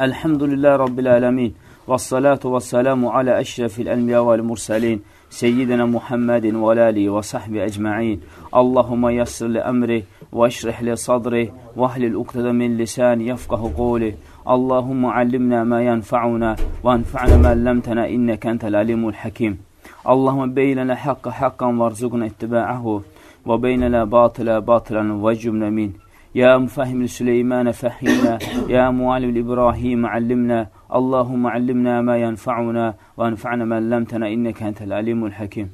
الحمد لله رب العالمين والصلاة والسلام على أشرف الأنبياء والمرسلين سيدنا محمد وآله وصحبه أجمعين. اللهم يسر لأمره واشرح لصدره واهل الأقتدى من لسان يفقه قوله اللهم علمنا ما ينفعنا وانفعنا ما علمتنا إنك أنت العليم الحكيم. اللهم بين لنا حق حقا وارزقنا اتباعه وبين لنا باطلا باطلا وجبنا منه. varzuqna ittiba'ahu və beynana batıla batılan və cümlə min. يا مفهم سليمان فهمنا يا معلم إبراهيم علمنا اللهم علمنا ما ينفعنا وانفعنا ما علمتنا inneke entel alimul hakim.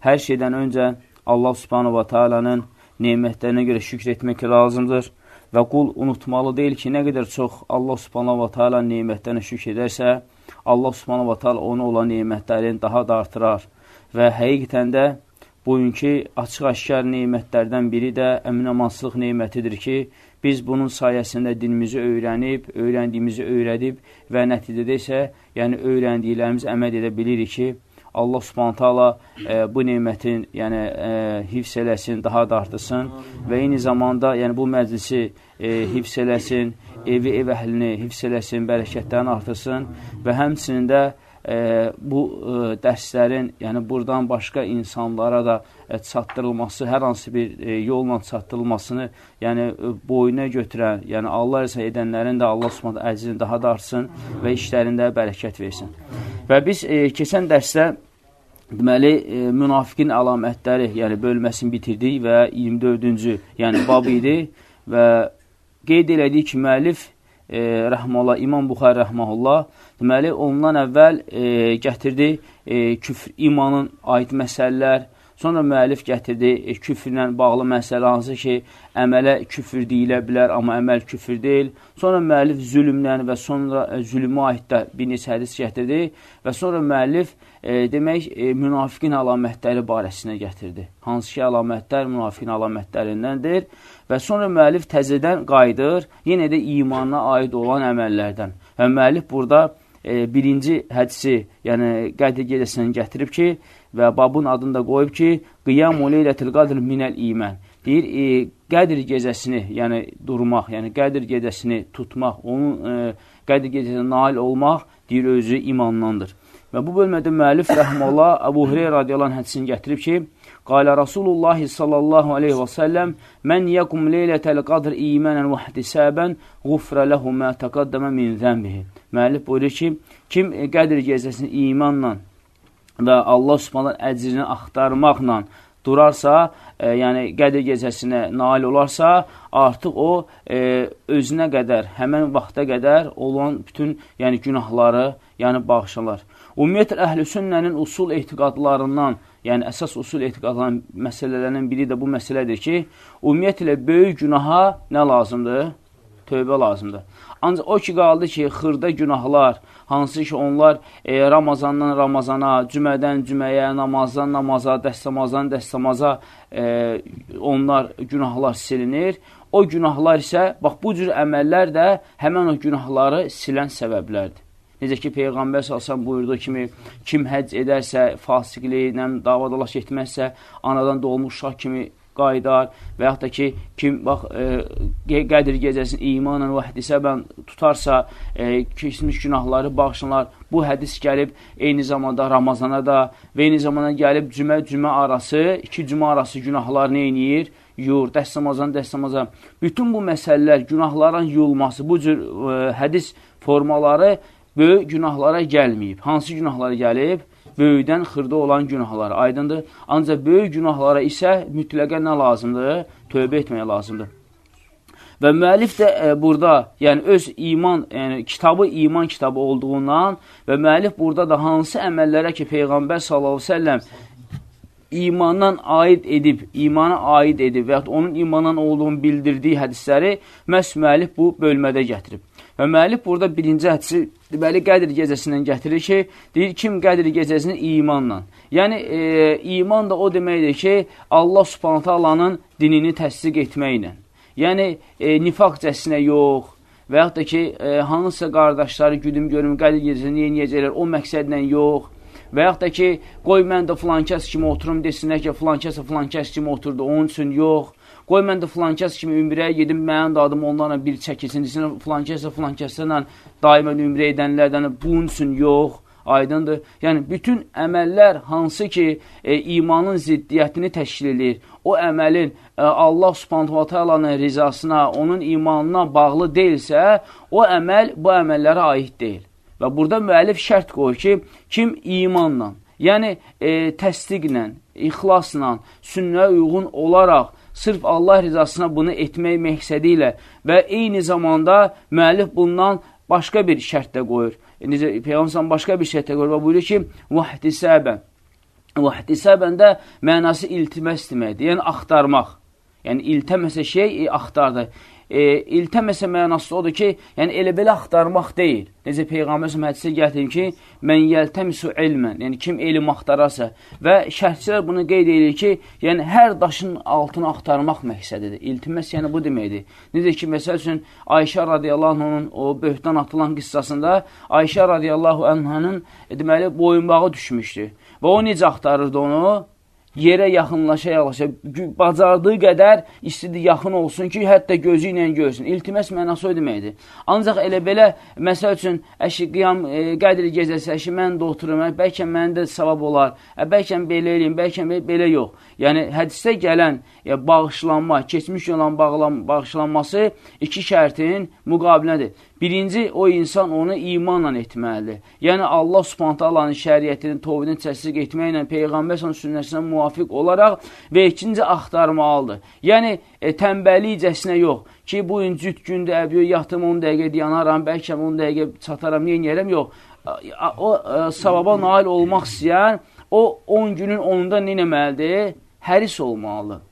Hər şeydən öncə Allah Subhanahu va Taala'nın nemətlərinə görə şükr etmək lazımdır və qul unutmalı deyil ki, nə qədər çox Allah Subhanahu va Taala nemətlərinə şükr edərsə, Allah Subhanahu va Taala ona olan nemətlərini daha da artırar və həqiqətən də bugünkü açıq-aşkar neymətlərdən biri də əminamansılıq neymətidir ki, biz bunun sayəsində dinimizi öyrənib, öyrəndiyimizi öyrədib və nəticədə isə, yəni öyrəndiklərimiz əməl edə bilirik ki, Allah subhanət hala e, bu neymətin yəni, e, hifz eləsin, daha da artırsın və eyni zamanda yəni, bu məclisi e, hifz eləsin, evi, ev əhlini hifz eləsin, bərəkətlərini artırsın və həmçinin də e, bu e, dərslərin, yəni buradan başqa insanlara da e, çatdırılması, hər hansı bir e, yolla çatdırılmasını, yəni e, boyuna götürən, yəni Allah rəsə edənlərin də Allah Subhanahu əzini daha da artsın və işlərində bərəkət versin. Və biz e, keçən dərsdə deməli e, münafiqin əlamətləri, yəni bölməsini bitirdik və 24-cü, yəni bab idi və qeyd elədik ki, müəllif e, rəhməllah, İmam Buxar rəhməllah, deməli, ondan əvvəl e, gətirdi e, küfr, imanın aid məsələlər, Sonra müəllif gətirdi e, küfrlə bağlı məsələ hansı ki, əmələ küfür deyilə bilər, amma əməl küfür deyil. Sonra müəllif zülmlə və sonra e, zülmə aid də bir neçə hədis gətirdi və sonra müəllif e, demək e, münafiqin əlamətləri barəsinə gətirdi. Hansı ki, əlamətlər münafiqin əlamətlərindəndir və sonra müəllif təzədən qayıdır, yenə də imana aid olan əməllərdən. Və müəllif burada e, birinci hədisi, yəni Qədir gecəsindən gətirib ki, və babun adını da qoyub ki, Qiyamu leylətil qadr minəl imən. Deyir, e, Qədir gecəsini, yəni durmaq, yəni Qədir gecəsini tutmaq, onun e, Qədir gecəsinə nail olmaq, deyir, özü imandandır. Və bu bölmədə müəllif rəhməllah Əbu Hüreyyə radiyallahu hədisini gətirib ki, Qalə Rasulullah sallallahu aleyhi və səlləm Mən yəqum leylətəl qadr imanən və hədisəbən qufrə ləhu mə təqaddəmə min zəmbihi. Müəllif buyurur ki, kim Qədir gecəsini imanla və Allah subhanət əcrini axtarmaqla durarsa, e, yəni qədir gecəsinə nail olarsa, artıq o e, özünə qədər, həmən vaxta qədər olan bütün yəni, günahları yəni, bağışlar. Ümumiyyətlə, əhl-i sünnənin usul etiqadlarından, yəni əsas usul etiqadlarının məsələlərinin biri də bu məsələdir ki, ümumiyyətlə, böyük günaha nə lazımdır? Tövbə lazımdır. Ancaq o ki, qaldı ki, xırda günahlar, hansı ki onlar e, Ramazandan Ramazana, cümədən cüməyə, namazdan namaza, dəstəmazdan dəstəmaza e, onlar günahlar silinir. O günahlar isə, bax bu cür əməllər də həmən o günahları silən səbəblərdir. Necə ki, Peyğəmbər salsan buyurduğu kimi, kim həcc edərsə, fasiqliyi, davadalaş etməzsə, anadan doğmuş uşaq kimi qaydar və yaxud da ki, kim bax, e, qədir gecəsini imanla və hədisəbən tutarsa, e, keçmiş günahları bağışlanlar. Bu hədis gəlib eyni zamanda Ramazana da və eyni zamanda gəlib cümə-cümə arası, iki cümə arası günahlar neyniyir? Yur, dəstəmazan, dəstəmazan. Bütün bu məsələlər, günahların yuyulması, bu cür e, hədis formaları böyük günahlara gəlməyib. Hansı günahlara gəlib? Böyükdən xırda olan günahlara aydındır. Ancaq böyük günahlara isə mütləqə nə lazımdır? Tövbə etmək lazımdır. Və müəllif də e, burada, yəni öz iman, yəni kitabı iman kitabı olduğundan və müəllif burada da hansı əməllərə ki, Peyğəmbər sallallahu əleyhi və səlləm imandan aid edib, imana aid edib və ya onun imandan olduğunu bildirdiyi hədisləri məhz müəllif bu bölmədə gətirib. Və müəllif burada birinci hədisi deməli Qədir gecəsindən gətirir ki, deyir kim Qədir gecəsini imanla. Yəni e, iman da o deməkdir ki, Allah Subhanahu taalanın dinini təsdiq etməklə. Yəni e, nifaqcəsinə yox və yaxud da ki, e, hansısa qardaşları güdüm görüm Qədir gecəsini yeniyəcəklər o məqsədlə yox və yaxud da ki, qoy mən də filan kəs kimi oturum desinlər ki, filan kəsə filan kəs kimi oturdu, onun üçün yox qoy mən də filankəs kimi ümrəyə gedim, mənim də adım onlarla bir çəkilsin, desin, filankəsə, filankəslərlə daimən ümrə edənlərdən bunun üçün yox, aydındır. Yəni, bütün əməllər hansı ki, e, imanın ziddiyyətini təşkil edir, o əməlin e, Allah subhanahu wa ta'alanın rizasına, onun imanına bağlı deyilsə, o əməl bu əməllərə aid deyil. Və burada müəllif şərt qoyur ki, kim imanla, yəni e, təsdiqlə, ixlasla, sünnəyə uyğun olaraq, sırf Allah rizasına bunu etmək məqsədi ilə və eyni zamanda müəllif bundan başqa bir şərt də qoyur. Necə Peyğəmbər başqa bir şərt də qoyur və buyurur ki, vahtisəbən. Vahtisəbən də mənası iltiməs deməkdir, yəni axtarmaq. Yəni iltəməsə şey e, axtardı e, iltəməsə mənası odur ki, yəni elə belə axtarmaq deyil. Necə Peyğəmbər hədisi gətirir ki, mən yəltəmisu ilmən, yəni kim elm axtararsa və şərhçilər bunu qeyd edir ki, yəni hər daşın altını axtarmaq məqsədidir. İltiməs yəni bu deməkdir. Necə ki, məsəl üçün Ayşə radiyallahu anh'ın o böhtan atılan qıssasında Ayşə radiyallahu anh'ın e, deməli boyunbağı düşmüşdü. Və o necə axtarırdı onu? Yerə yaxınlaşa-yaxınlaşa, bacardığı qədər istidi yaxın olsun ki, hətta gözü ilə görsün. İltiməs mənası o deməkdir. Ancaq elə belə, məsəl üçün, əşi, qiyam, e, qədri gecəsi, əşi, mən də oturum, ə, bəlkə məndə savab olar, ə, bəlkə belə eləyim, bəlkə belə yox. Yəni, hədisdə gələn e, bağışlanma, keçmiş olan bağlan, bağışlanması iki şərtin müqabilədir. Birinci, o insan onu imanla etməlidir. Yəni, Allah subhantalanın şəriyyətini, tovhidini təsdiq etməklə, Peyğəmbər sünnəsinə müvafiq olaraq və ikinci, axtarmalıdır. Yəni, e, tənbəliycəsinə yox ki, bu gün cüt gündə əbiyo, yatım 10 dəqiqə yanaram, bəlkə 10 dəqiqə çataram, niyə yerəm, yox. O, e, savaba nail olmaq istəyən, o 10 günün 10-da nə eləməlidir? Həris olmalıdır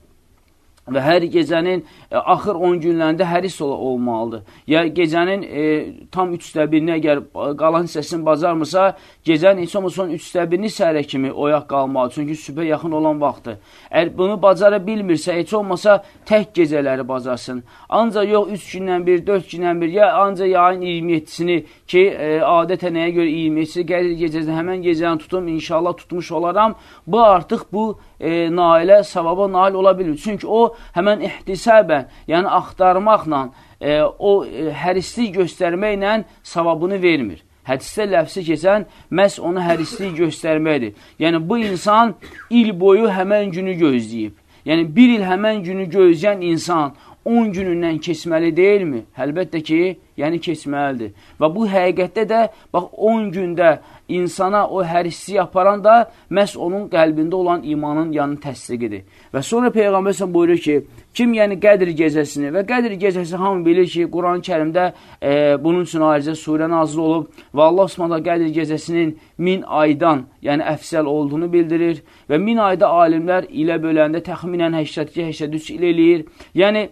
və hər gecənin e, axır 10 günlərində həris ol olmalıdır. Ya gecənin e, tam üçdə birini əgər qalan hissəsini bacarmırsa, gecənin heç olmasa son üçdə birini səhərə kimi oyaq qalmalı. Çünki sübhə yaxın olan vaxtdır. Əgər bunu bacara bilmirsə, heç olmasa tək gecələri bacarsın. Ancaq yox 3 gündən bir, 4 gündən bir, ya ancaq yayın 27-sini ki, e, adətə nəyə görə 27-si gəlir gecəsində həmən gecəni tutum, inşallah tutmuş olaram. Bu artıq bu e, nailə savaba nail ola bilir. Çünki o həmən ihtisəbən, yəni axtarmaqla, e, o e, hərislik göstərməklə savabını vermir. Hədisdə ləfsi keçən məhz onu hərislik göstərməkdir. Yəni, bu insan il boyu həmən günü gözləyib. Yəni, bir il həmən günü gözləyən insan 10 günündən keçməli deyilmi? Əlbəttə ki, yəni keçməlidir. Və bu həqiqətdə də, bax, 10 gündə insana o hərisliyi aparan da məhz onun qəlbində olan imanın yanı təsdiqidir. Və sonra Peyğəmbər buyurur ki, kim yəni qədr gecəsini və qədr gecəsi hamı bilir ki, Quran-ı kərimdə e, bunun üçün ayrıca surə nazil olub və Allah Osmanlı qədr gecəsinin min aydan, yəni əfsəl olduğunu bildirir və min ayda alimlər ilə böləndə təxminən 82-83 il eləyir. Yəni,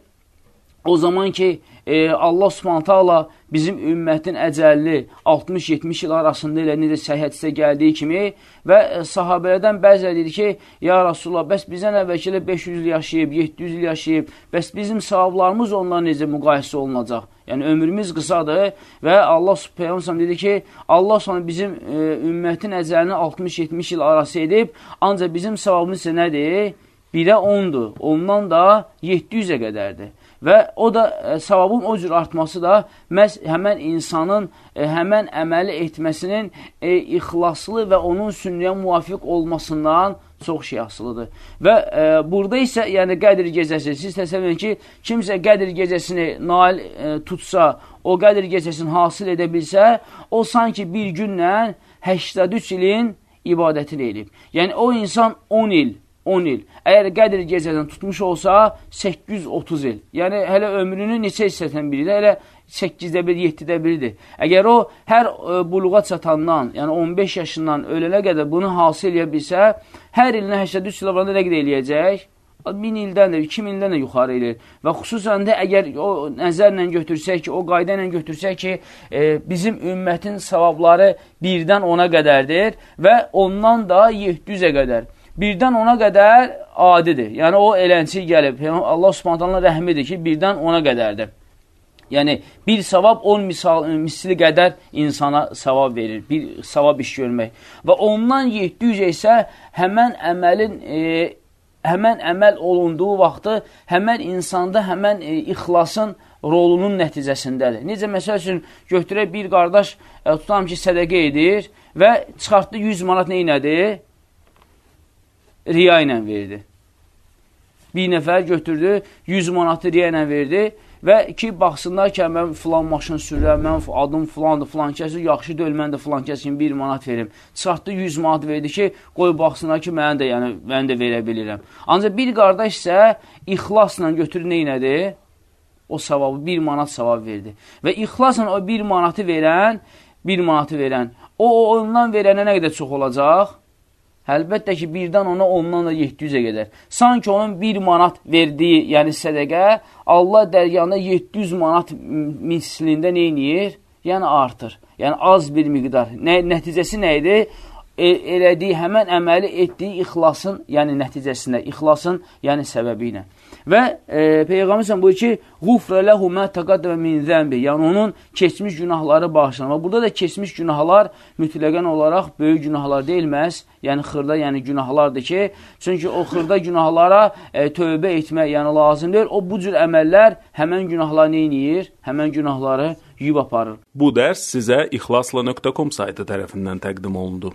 o zaman ki, e, Allah subhanətə Allah bizim ümmətin əcəlli 60-70 il arasında elə necə səhhətsə gəldiyi kimi və e, sahabələrdən bəziləri dedi ki, ya Rasulullah, bəs bizdən əvvəlki 500 il yaşayıb, 700 il yaşayıb, bəs bizim savablarımız ondan necə müqayisə olunacaq? Yəni, ömrümüz qısadır və Allah subhanətə dedi ki, Allah sonra bizim e, ümmətin əcəlini 60-70 il arası edib, ancaq bizim savabımız isə nədir? Birə 10-dur, ondan da 700-ə qədərdir. Və o da e, savabın o cür artması da məhz həmən insanın e, həmən əməli etməsinin e, ixlaslı və onun sünnəyə müvafiq olmasından çox şey asılıdır. Və e, burada isə, yəni Qədir gecəsi, siz təsəvvür edin ki, kimsə Qədir gecəsini nail e, tutsa, o Qədir gecəsini hasil edə bilsə, o sanki bir günlə 83 ilin ibadətini edib. Yəni o insan 10 il 10 il. Əgər qədr gecədən tutmuş olsa, 830 il. Yəni, hələ ömrünün neçə hissəsindən biridir? Hələ 8-də 1, 7-də 1-dir. Əgər o, hər e, buluğa çatandan, yəni 15 yaşından ölənə qədər bunu hasil edə bilsə, hər ilinə 83 il avranda nə qədər eləyəcək? 1000 ildən də, 2000 ildən də yuxarı eləyir. Və xüsusən də əgər o nəzərlə götürsək ki, o qayda ilə götürsək ki, e, bizim ümmətin savabları birdən ona qədərdir və ondan da 700-ə qədər birdən ona qədər adidir. Yəni, o elənçi gəlib. Allah subhanətələ rəhmidir ki, birdən ona qədərdir. Yəni, bir savab 10 misal, misli qədər insana savab verir, bir savab iş görmək. Və ondan 700 isə həmən əməlin e, həmən əməl olunduğu vaxtı həmən insanda həmən e, ixlasın rolunun nəticəsindədir. Necə, məsəl üçün, götürək bir qardaş, e, tutam ki, sədəqə edir və çıxartdı 100 manat neynədi? Riya ilə verdi. Bir nəfər götürdü, 100 manatı riya ilə verdi və ki, baxsınlar ki, mən filan maşın sürürəm, mən adım filandır, filan kəsi, yaxşı deyil, mən də filan kəs kimi 1 manat verim. Çıxartdı 100 manat verdi ki, qoy baxsınlar ki, mən də, yəni, mən də verə bilirəm. Ancaq bir qardaş isə ixlasla götürür neynədir? O savabı, 1 manat savab verdi. Və ixlasla o 1 manatı verən, 1 manatı verən, o, o ondan verənə nə qədər çox olacaq? Əlbəttə ki, birdən ona ondan da 700-ə gedər. Sanki onun 1 manat verdiyi, yəni sədəqə, Allah dərgahında 700 manat mislində neyniyir? Yəni artır. Yəni az bir miqdar. Nə, nəticəsi nə idi? E, elədiyi, həmən əməli etdiyi ixlasın, yəni nəticəsində, ixlasın, yəni səbəbi ilə. Və e, Peyğəmbər buyur ki, "Ğufrə lehu ma taqaddama min zənbi." Yəni onun keçmiş günahları bağışlanır. Burada da keçmiş günahlar mütləqən olaraq böyük günahlar deyilməz. Yəni xırda, yəni günahlardır ki, çünki o xırda günahlara e, tövbə etmək yəni lazımdır. O bu cür əməllər həmən günahları nə edir? Həmən günahları yuyub aparır. Bu dərs sizə ixlasla.com saytı tərəfindən təqdim olundu.